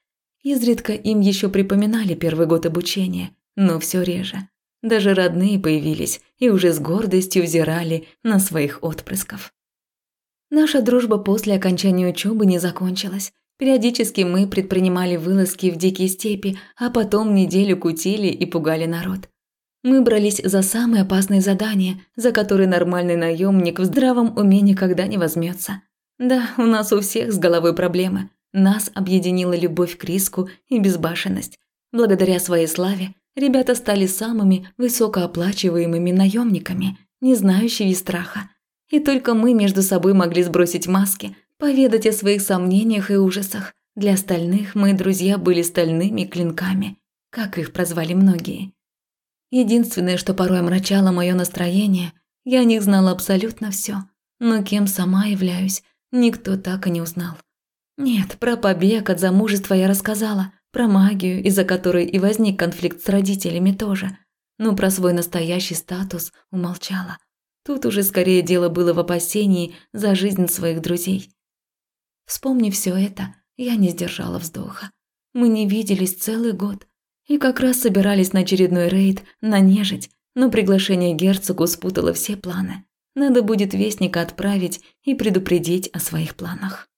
Изредка им еще припоминали первый год обучения, но все реже. Даже родные появились и уже с гордостью взирали на своих отпрысков. Наша дружба после окончания учебы не закончилась. Периодически мы предпринимали вылазки в дикие степи, а потом неделю кутили и пугали народ. Мы брались за самые опасные задания, за которые нормальный наемник в здравом уме никогда не возьмется. Да, у нас у всех с головой проблемы. Нас объединила любовь к риску и безбашенность. Благодаря своей славе ребята стали самыми высокооплачиваемыми наемниками, не знающими страха. И только мы между собой могли сбросить маски, поведать о своих сомнениях и ужасах. Для остальных мы друзья были стальными клинками, как их прозвали многие. Единственное, что порой омрачало мое настроение, я о них знала абсолютно все, но кем сама являюсь, никто так и не узнал. Нет, про побег от замужества я рассказала, про магию, из-за которой и возник конфликт с родителями тоже, но про свой настоящий статус умолчала. Тут уже скорее дело было в опасении за жизнь своих друзей. Вспомнив все это, я не сдержала вздоха. Мы не виделись целый год и как раз собирались на очередной рейд на нежить, но приглашение герцогу спутало все планы. Надо будет вестника отправить и предупредить о своих планах.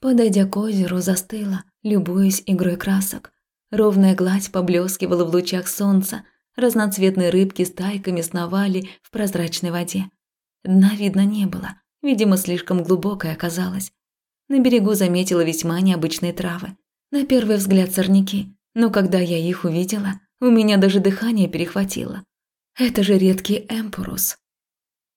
Подойдя к озеру, застыла, любуясь игрой красок. Ровная гладь поблескивала в лучах солнца, разноцветные рыбки стайками сновали в прозрачной воде. Дна видно не было, видимо, слишком глубокое оказалось. На берегу заметила весьма необычные травы. На первый взгляд сорняки, но когда я их увидела, у меня даже дыхание перехватило. Это же редкий эмпурус.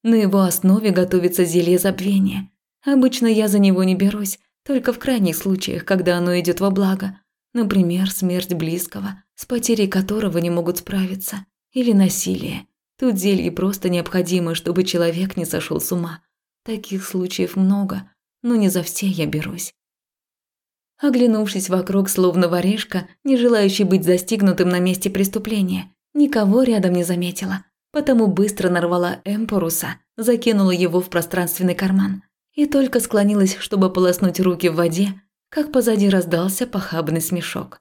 На его основе готовится зелье забвения. Обычно я за него не берусь, только в крайних случаях, когда оно идет во благо. Например, смерть близкого, с потерей которого не могут справиться. Или насилие. Тут зелье просто необходимо, чтобы человек не сошел с ума. Таких случаев много, но не за все я берусь. Оглянувшись вокруг, словно воришка, не желающий быть застигнутым на месте преступления, никого рядом не заметила, потому быстро нарвала эмпоруса, закинула его в пространственный карман и только склонилась, чтобы полоснуть руки в воде, как позади раздался похабный смешок.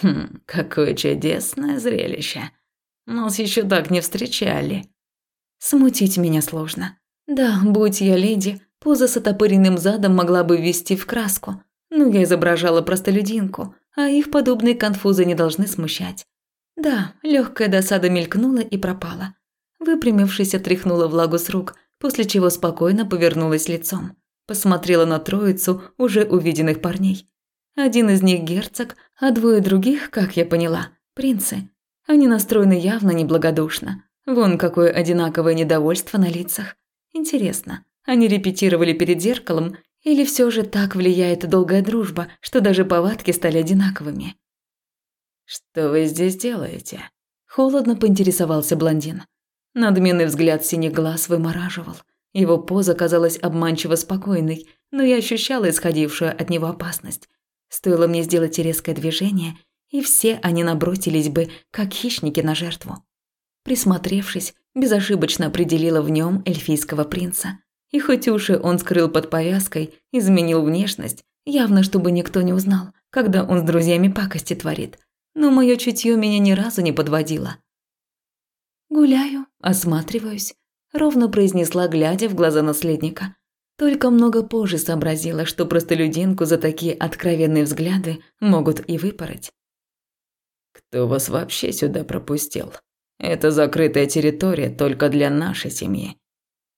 «Хм, какое чудесное зрелище! Нас еще так не встречали!» Смутить меня сложно. Да, будь я леди, Поза с отопыренным задом могла бы ввести в краску, но я изображала простолюдинку, а их подобные конфузы не должны смущать. Да, легкая досада мелькнула и пропала. Выпрямившись, отряхнула влагу с рук, после чего спокойно повернулась лицом. Посмотрела на троицу уже увиденных парней. Один из них герцог, а двое других, как я поняла, принцы. Они настроены явно неблагодушно. Вон какое одинаковое недовольство на лицах. Интересно, они репетировали перед зеркалом, или все же так влияет долгая дружба, что даже повадки стали одинаковыми? «Что вы здесь делаете?» Холодно поинтересовался блондин. Надменный взгляд синих глаз вымораживал. Его поза казалась обманчиво спокойной, но я ощущала исходившую от него опасность. Стоило мне сделать резкое движение, и все они набросились бы, как хищники на жертву. Присмотревшись, безошибочно определила в нем эльфийского принца. И хоть уши он скрыл под повязкой, изменил внешность, явно чтобы никто не узнал, когда он с друзьями пакости творит. Но мое чутье меня ни разу не подводило. «Гуляю, осматриваюсь», – ровно произнесла, глядя в глаза наследника. Только много позже сообразила, что простолюдинку за такие откровенные взгляды могут и выпороть. «Кто вас вообще сюда пропустил? Это закрытая территория только для нашей семьи.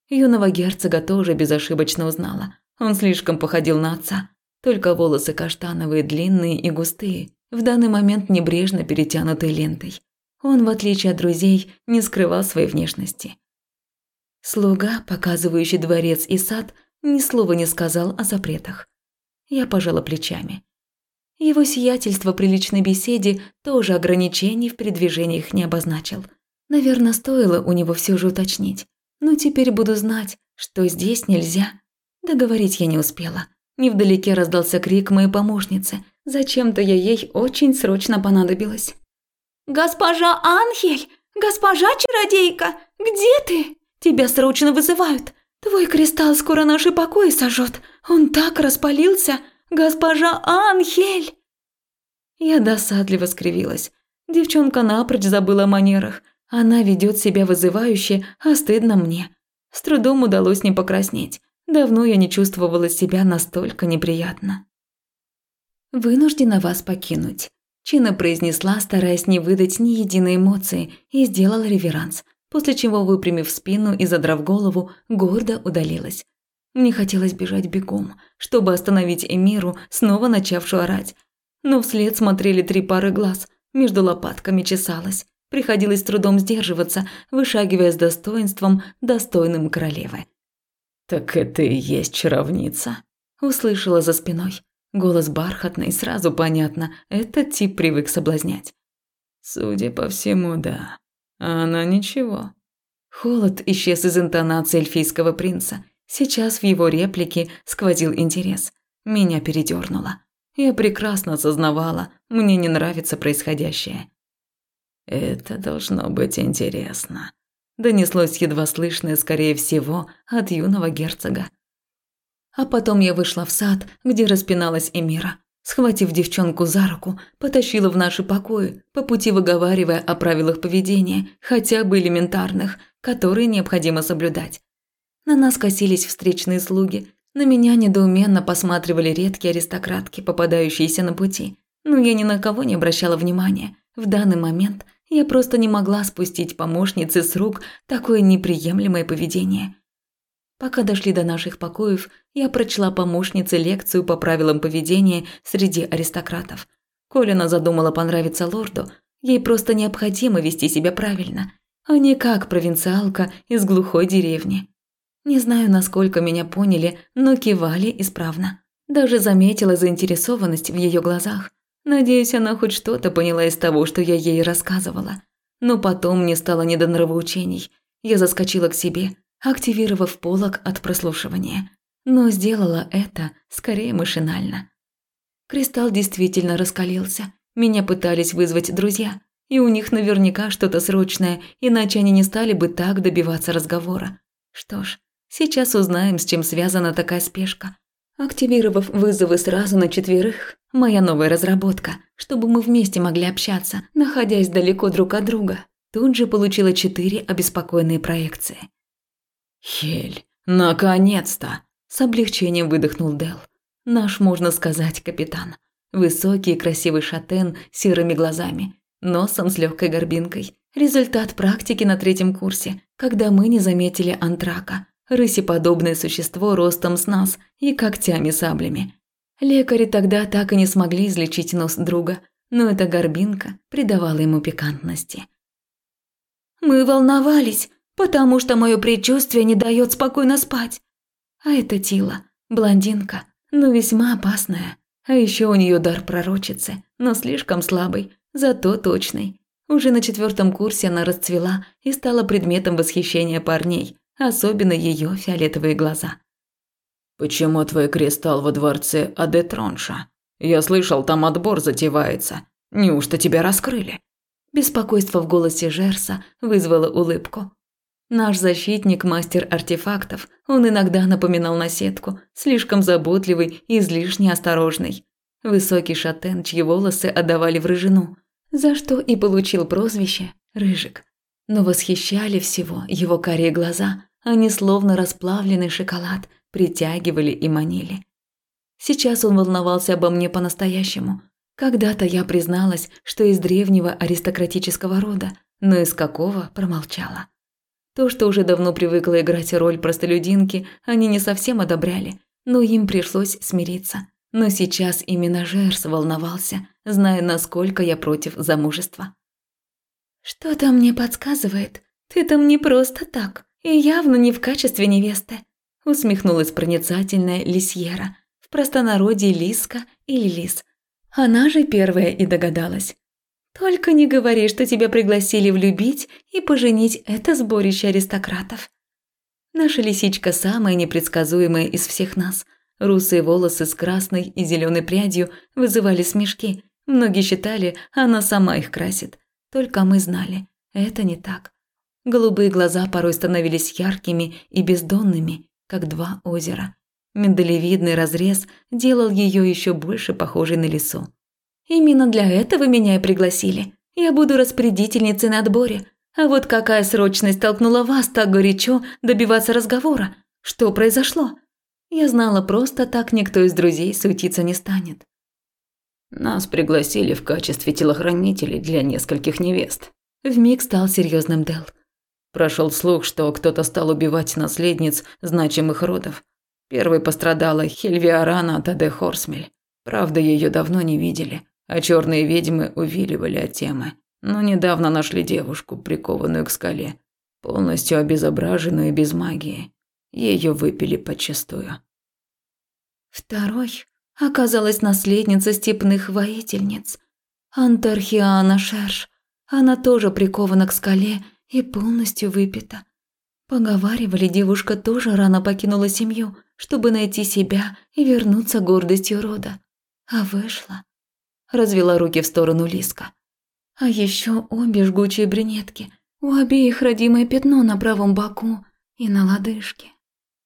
Юного герцога тоже безошибочно узнала. Он слишком походил на отца. Только волосы каштановые, длинные и густые, в данный момент небрежно перетянутые лентой. Он, в отличие от друзей, не скрывал своей внешности. Слуга, показывающий дворец и сад, ни слова не сказал о запретах. Я пожала плечами. Его сиятельство при личной беседе тоже ограничений в передвижениях не обозначил. Наверное, стоило у него все же уточнить. Но теперь буду знать, что здесь нельзя. Договорить я не успела. Невдалеке раздался крик моей помощницы. Зачем-то я ей очень срочно понадобилась. «Госпожа Анхель! Госпожа чародейка! Где ты? Тебя срочно вызывают! Твой кристалл скоро наши покои сожжет! Он так распалился! Госпожа Анхель!» Я досадливо скривилась. Девчонка напрочь забыла о манерах. Она ведет себя вызывающе, а стыдно мне. С трудом удалось не покраснеть. Давно я не чувствовала себя настолько неприятно. «Вынуждена вас покинуть», – Чина произнесла, стараясь не выдать ни единой эмоции, и сделала реверанс, после чего, выпрямив спину и задрав голову, гордо удалилась. Мне хотелось бежать бегом, чтобы остановить Эмиру, снова начавшую орать. Но вслед смотрели три пары глаз, между лопатками чесалась. Приходилось с трудом сдерживаться, вышагивая с достоинством, достойным королевы. «Так это и есть чаровница», – услышала за спиной. Голос бархатный, сразу понятно, этот тип привык соблазнять. Судя по всему, да. А она ничего. Холод исчез из интонации эльфийского принца. Сейчас в его реплике сквозил интерес. Меня передёрнуло. Я прекрасно осознавала, мне не нравится происходящее. Это должно быть интересно. Донеслось едва слышное, скорее всего, от юного герцога. А потом я вышла в сад, где распиналась Эмира. Схватив девчонку за руку, потащила в наши покои, по пути выговаривая о правилах поведения, хотя бы элементарных, которые необходимо соблюдать. На нас косились встречные слуги, на меня недоуменно посматривали редкие аристократки, попадающиеся на пути. Но я ни на кого не обращала внимания. В данный момент я просто не могла спустить помощнице с рук такое неприемлемое поведение. Пока дошли до наших покоев, я прочла помощнице лекцию по правилам поведения среди аристократов. Колина задумала понравиться лорду, ей просто необходимо вести себя правильно, а не как провинциалка из глухой деревни. Не знаю, насколько меня поняли, но кивали исправно. Даже заметила заинтересованность в ее глазах. Надеюсь, она хоть что-то поняла из того, что я ей рассказывала. Но потом мне стало не до нравоучений. Я заскочила к себе, активировав полог от прослушивания. Но сделала это скорее машинально. Кристалл действительно раскалился. Меня пытались вызвать друзья. И у них наверняка что-то срочное, иначе они не стали бы так добиваться разговора. Что ж, Сейчас узнаем, с чем связана такая спешка. Активировав вызовы сразу на четверых, моя новая разработка, чтобы мы вместе могли общаться, находясь далеко друг от друга, тут же получила четыре обеспокоенные проекции. «Хель, наконец-то!» – с облегчением выдохнул Дел. Наш, можно сказать, капитан. Высокий и красивый шатен с серыми глазами, носом с легкой горбинкой. Результат практики на третьем курсе, когда мы не заметили антрака – рысеподобное существо ростом с нас и когтями-саблями. Лекари тогда так и не смогли излечить нос друга, но эта горбинка придавала ему пикантности. «Мы волновались, потому что мое предчувствие не дает спокойно спать. А это Тила, блондинка, но весьма опасная. А еще у нее дар пророчицы, но слишком слабый, зато точный. Уже на четвертом курсе она расцвела и стала предметом восхищения парней, особенно ее фиолетовые глаза. «Почему твой кристалл во дворце Адетронша? Я слышал, там отбор затевается. Неужто тебя раскрыли?» Беспокойство в голосе Жерса вызвало улыбку. Наш защитник – мастер артефактов. Он иногда напоминал наседку, слишком заботливый и излишне осторожный. Высокий шатен, чьи волосы отдавали в рыжину, за что и получил прозвище «Рыжик». Но восхищали всего его карие глаза, они словно расплавленный шоколад притягивали и манили. Сейчас он волновался обо мне по-настоящему. Когда-то я призналась, что из древнего аристократического рода, но из какого промолчала. То, что уже давно привыкла играть роль простолюдинки, они не совсем одобряли, но им пришлось смириться. Но сейчас именно Жерс волновался, зная, насколько я против замужества. «Что-то мне подсказывает, ты там не просто так», и явно не в качестве невесты, усмехнулась проницательная Лисьера, в простонародье Лиска или Лис. Она же первая и догадалась. Только не говори, что тебя пригласили влюбить и поженить это сборище аристократов. Наша лисичка самая непредсказуемая из всех нас. Русые волосы с красной и зеленой прядью вызывали смешки. Многие считали, она сама их красит. Только мы знали, это не так. Голубые глаза порой становились яркими и бездонными, как два озера. Миндалевидный разрез делал ее еще больше похожей на лису. «Именно для этого меня и пригласили. Я буду распорядительницей на отборе. А вот какая срочность толкнула вас так горячо добиваться разговора? Что произошло?» Я знала, просто так никто из друзей суетиться не станет. Нас пригласили в качестве телохранителей для нескольких невест. Вмиг стал серьезным Дел. Прошел слух, что кто-то стал убивать наследниц значимых родов. Первой пострадала Хельвиарана Таде Хорсмель. Правда, ее давно не видели, а черные ведьмы увиливали от темы. Но недавно нашли девушку, прикованную к скале, полностью обезображенную и без магии. Ее выпили подчистую. Второй оказалась наследница степных воительниц, Антархиана Шерш. Она тоже прикована к скале и полностью выпита. Поговаривали, девушка тоже рано покинула семью, чтобы найти себя и вернуться гордостью рода. А вышла. Развела руки в сторону Лиска. А еще обе жгучие брюнетки. У обеих родимое пятно на правом боку и на лодыжке.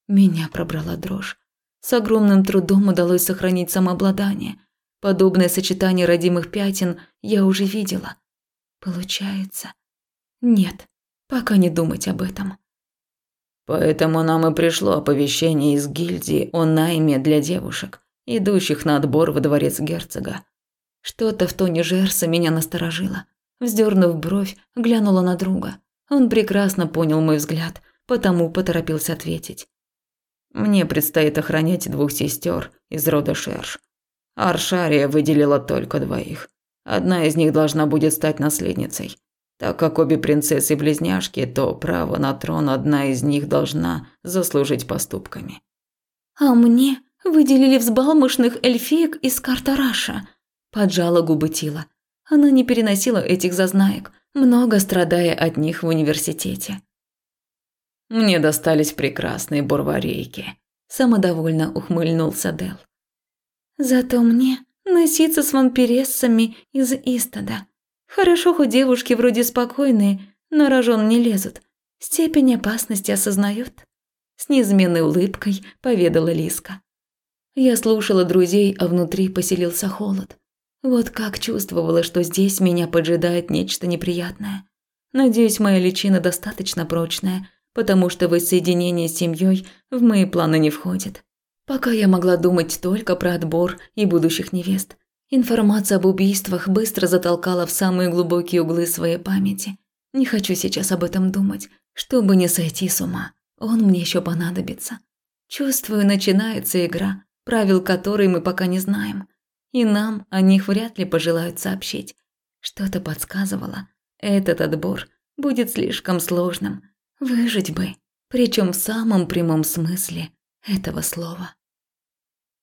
Меня пробрала дрожь. С огромным трудом удалось сохранить самообладание. Подобное сочетание родимых пятен я уже видела. Получается. Нет, пока не думать об этом. Поэтому нам и пришло оповещение из гильдии о найме для девушек, идущих на отбор во дворец герцога. Что-то в тоне Жерса меня насторожило. Вздернув бровь, глянула на друга. Он прекрасно понял мой взгляд, потому поторопился ответить. Мне предстоит охранять двух сестер из рода Шерш. Аршария выделила только двоих. Одна из них должна будет стать наследницей. Так как обе принцессы-близняшки, то право на трон одна из них должна заслужить поступками. «А мне выделили взбалмошных эльфиек из Картараша», – поджала губы Тила. Она не переносила этих зазнаек, много страдая от них в университете. Мне достались прекрасные бурварейки. Самодовольно ухмыльнулся Дел. Зато мне носиться с вампирессами из Истода. Хорошо, хоть девушки вроде спокойные, но рожон не лезут. Степень опасности осознают. С неизменной улыбкой поведала Лиска. Я слушала друзей, а внутри поселился холод. Вот как чувствовала, что здесь меня поджидает нечто неприятное. Надеюсь, моя личина достаточно прочная, потому что воссоединение с семьей в мои планы не входит. Пока я могла думать только про отбор и будущих невест. Информация об убийствах быстро затолкала в самые глубокие углы своей памяти. Не хочу сейчас об этом думать, чтобы не сойти с ума. Он мне еще понадобится. Чувствую, начинается игра, правил которой мы пока не знаем. И нам о них вряд ли пожелают сообщить. Что-то подсказывало, этот отбор будет слишком сложным, Выжить бы, причем в самом прямом смысле этого слова.